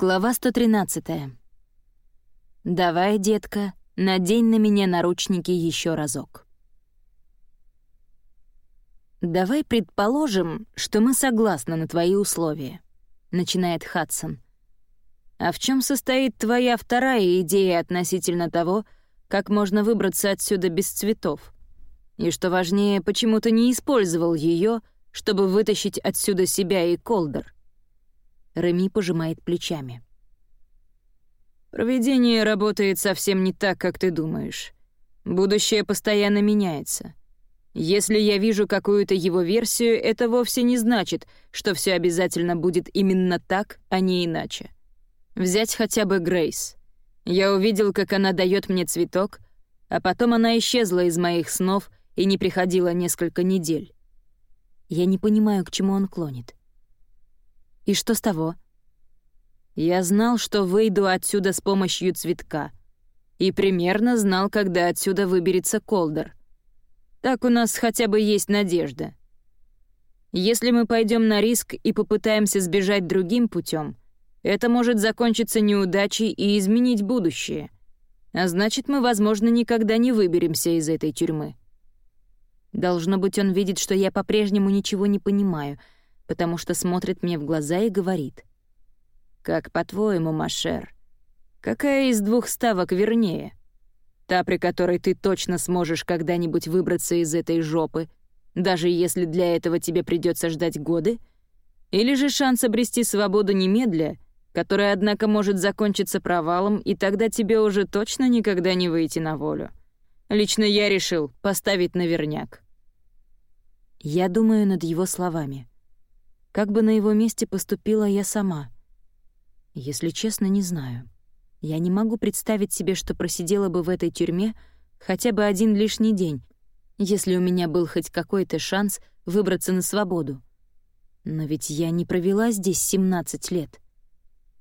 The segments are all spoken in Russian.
Глава 113. «Давай, детка, надень на меня наручники еще разок». «Давай предположим, что мы согласны на твои условия», — начинает Хадсон. «А в чем состоит твоя вторая идея относительно того, как можно выбраться отсюда без цветов? И что важнее, почему ты не использовал ее, чтобы вытащить отсюда себя и Колдер?» Реми пожимает плечами. «Проведение работает совсем не так, как ты думаешь. Будущее постоянно меняется. Если я вижу какую-то его версию, это вовсе не значит, что все обязательно будет именно так, а не иначе. Взять хотя бы Грейс. Я увидел, как она дает мне цветок, а потом она исчезла из моих снов и не приходила несколько недель. Я не понимаю, к чему он клонит. И что с того? Я знал, что выйду отсюда с помощью цветка. И примерно знал, когда отсюда выберется Колдер. Так у нас хотя бы есть надежда. Если мы пойдем на риск и попытаемся сбежать другим путем, это может закончиться неудачей и изменить будущее. А значит, мы, возможно, никогда не выберемся из этой тюрьмы. Должно быть, он видит, что я по-прежнему ничего не понимаю — потому что смотрит мне в глаза и говорит. «Как по-твоему, Машер, какая из двух ставок вернее? Та, при которой ты точно сможешь когда-нибудь выбраться из этой жопы, даже если для этого тебе придется ждать годы? Или же шанс обрести свободу немедля, которая, однако, может закончиться провалом, и тогда тебе уже точно никогда не выйти на волю? Лично я решил поставить наверняк». Я думаю над его словами. Как бы на его месте поступила я сама? Если честно, не знаю. Я не могу представить себе, что просидела бы в этой тюрьме хотя бы один лишний день, если у меня был хоть какой-то шанс выбраться на свободу. Но ведь я не провела здесь 17 лет.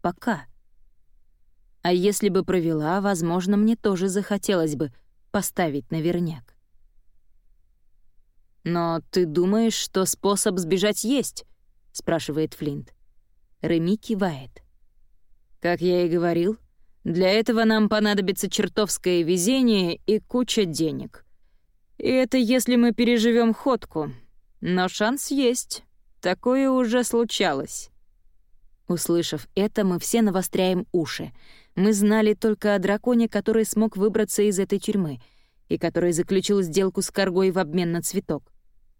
Пока. А если бы провела, возможно, мне тоже захотелось бы поставить наверняк. Но ты думаешь, что способ сбежать есть? — спрашивает Флинт. Реми кивает. «Как я и говорил, для этого нам понадобится чертовское везение и куча денег. И это если мы переживем ходку. Но шанс есть. Такое уже случалось». Услышав это, мы все навостряем уши. Мы знали только о драконе, который смог выбраться из этой тюрьмы и который заключил сделку с Каргой в обмен на цветок.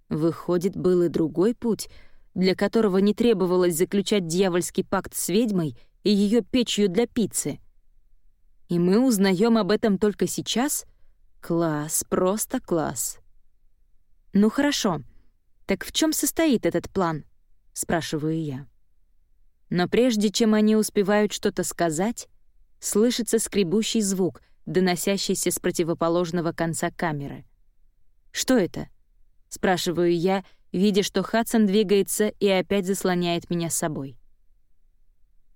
Выходит, был и другой путь — для которого не требовалось заключать дьявольский пакт с ведьмой и ее печью для пиццы. И мы узнаем об этом только сейчас? Класс, просто класс. «Ну хорошо, так в чем состоит этот план?» — спрашиваю я. Но прежде чем они успевают что-то сказать, слышится скребущий звук, доносящийся с противоположного конца камеры. «Что это?» — спрашиваю я, видя, что Хадсон двигается и опять заслоняет меня собой.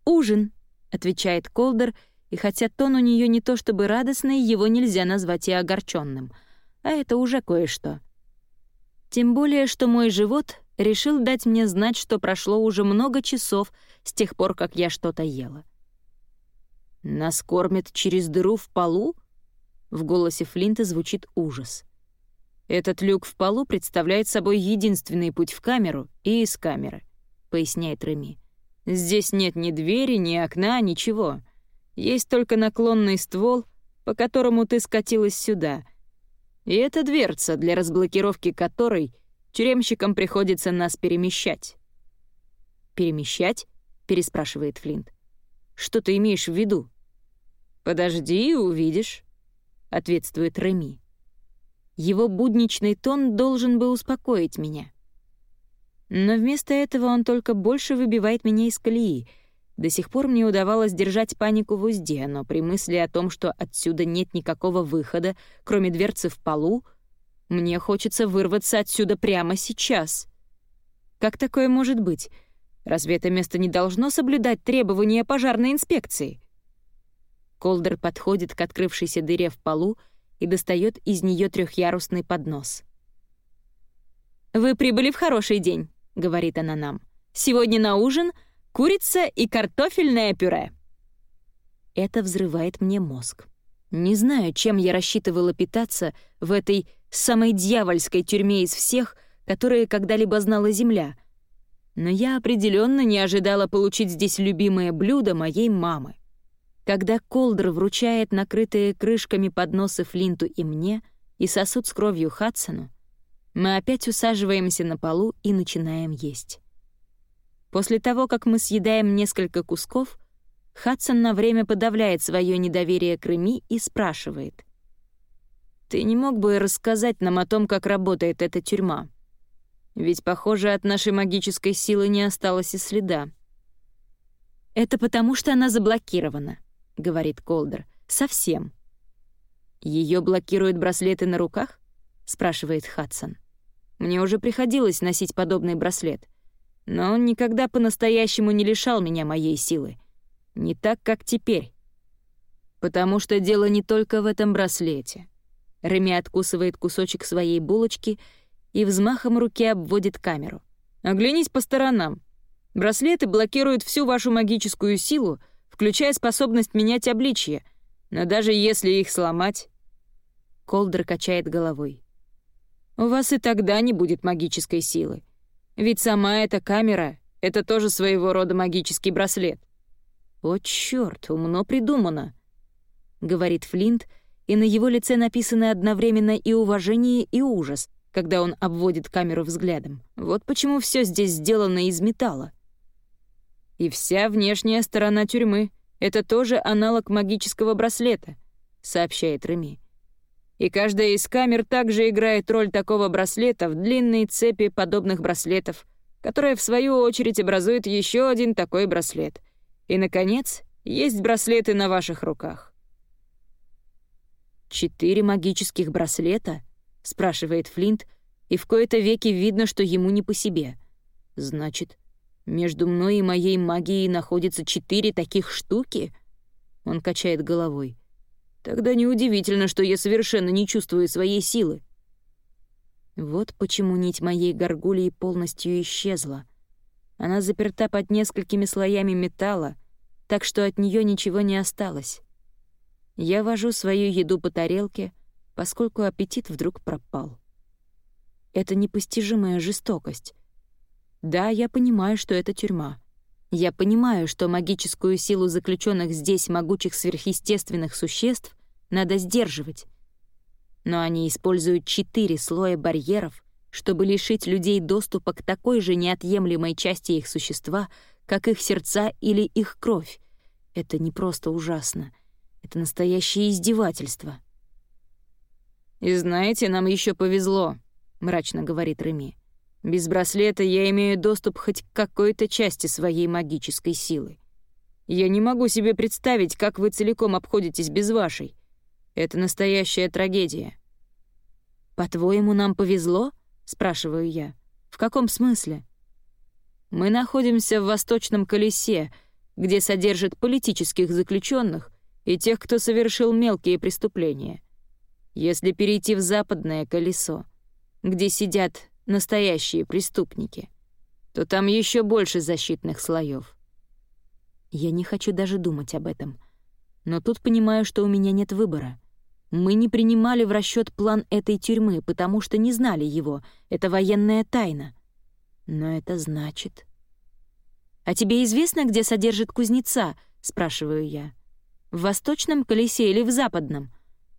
«Ужин», — отвечает Колдер, и хотя тон у нее не то чтобы радостный, его нельзя назвать и огорченным, а это уже кое-что. Тем более, что мой живот решил дать мне знать, что прошло уже много часов с тех пор, как я что-то ела. «Нас кормят через дыру в полу?» В голосе Флинта звучит ужас. Этот люк в полу представляет собой единственный путь в камеру и из камеры, поясняет Реми. Здесь нет ни двери, ни окна, ничего. Есть только наклонный ствол, по которому ты скатилась сюда. И это дверца, для разблокировки которой тюремщикам приходится нас перемещать. «Перемещать?» — переспрашивает Флинт. «Что ты имеешь в виду?» «Подожди и увидишь», — ответствует Реми. Его будничный тон должен был успокоить меня. Но вместо этого он только больше выбивает меня из колеи. До сих пор мне удавалось держать панику в узде, но при мысли о том, что отсюда нет никакого выхода, кроме дверцы в полу, мне хочется вырваться отсюда прямо сейчас. Как такое может быть? Разве это место не должно соблюдать требования пожарной инспекции? Колдер подходит к открывшейся дыре в полу и достает из нее трехъярусный поднос. «Вы прибыли в хороший день», — говорит она нам. «Сегодня на ужин Курица и картофельное пюре. Это взрывает мне мозг. Не знаю, чем я рассчитывала питаться в этой самой дьявольской тюрьме из всех, которые когда-либо знала Земля. Но я определенно не ожидала получить здесь любимое блюдо моей мамы. Когда Колдер вручает накрытые крышками подносы Флинту и мне и сосуд с кровью Хадсону, мы опять усаживаемся на полу и начинаем есть. После того, как мы съедаем несколько кусков, Хадсон на время подавляет свое недоверие к Реми и спрашивает. «Ты не мог бы рассказать нам о том, как работает эта тюрьма? Ведь, похоже, от нашей магической силы не осталось и следа». «Это потому, что она заблокирована», — говорит Колдер. «Совсем». Ее блокируют браслеты на руках?» — спрашивает Хадсон. «Мне уже приходилось носить подобный браслет, но он никогда по-настоящему не лишал меня моей силы. Не так, как теперь. Потому что дело не только в этом браслете. Реми откусывает кусочек своей булочки и взмахом руки обводит камеру. Оглянись по сторонам. Браслеты блокируют всю вашу магическую силу, включая способность менять обличье, но даже если их сломать... Колдер качает головой. У вас и тогда не будет магической силы. Ведь сама эта камера — это тоже своего рода магический браслет. «О, чёрт, умно придумано», — говорит Флинт, и на его лице написаны одновременно и уважение, и ужас, когда он обводит камеру взглядом. Вот почему все здесь сделано из металла. И вся внешняя сторона тюрьмы — это тоже аналог магического браслета, сообщает Реми. И каждая из камер также играет роль такого браслета в длинной цепи подобных браслетов, которая, в свою очередь, образует еще один такой браслет — и, наконец, есть браслеты на ваших руках». «Четыре магических браслета?» — спрашивает Флинт, и в кои-то веки видно, что ему не по себе. «Значит, между мной и моей магией находится четыре таких штуки?» Он качает головой. «Тогда неудивительно, что я совершенно не чувствую своей силы». Вот почему нить моей горгулии полностью исчезла. Она заперта под несколькими слоями металла, так что от нее ничего не осталось. Я вожу свою еду по тарелке, поскольку аппетит вдруг пропал. Это непостижимая жестокость. Да, я понимаю, что это тюрьма. Я понимаю, что магическую силу заключенных здесь могучих сверхъестественных существ надо сдерживать. Но они используют четыре слоя барьеров, чтобы лишить людей доступа к такой же неотъемлемой части их существа, как их сердца или их кровь. Это не просто ужасно. Это настоящее издевательство. «И знаете, нам еще повезло», — мрачно говорит Реми. «Без браслета я имею доступ хоть к какой-то части своей магической силы. Я не могу себе представить, как вы целиком обходитесь без вашей. Это настоящая трагедия». «По-твоему, нам повезло?» — спрашиваю я. «В каком смысле?» «Мы находимся в Восточном колесе», где содержат политических заключенных и тех, кто совершил мелкие преступления. Если перейти в западное колесо, где сидят настоящие преступники, то там еще больше защитных слоев. Я не хочу даже думать об этом. Но тут понимаю, что у меня нет выбора. Мы не принимали в расчет план этой тюрьмы, потому что не знали его. Это военная тайна. Но это значит... «А тебе известно, где содержит кузнеца?» — спрашиваю я. «В восточном колесе или в западном?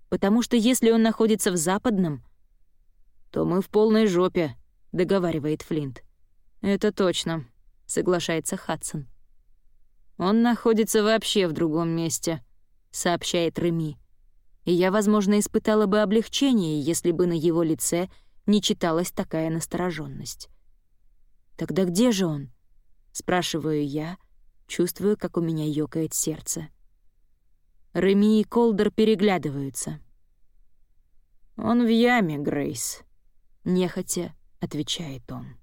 Потому что если он находится в западном...» «То мы в полной жопе», — договаривает Флинт. «Это точно», — соглашается Хадсон. «Он находится вообще в другом месте», — сообщает Реми. И я, возможно, испытала бы облегчение, если бы на его лице не читалась такая настороженность. «Тогда где же он?» — спрашиваю я, чувствую, как у меня ёкает сердце. Реми и Колдер переглядываются. «Он в яме, Грейс», — нехотя отвечает он.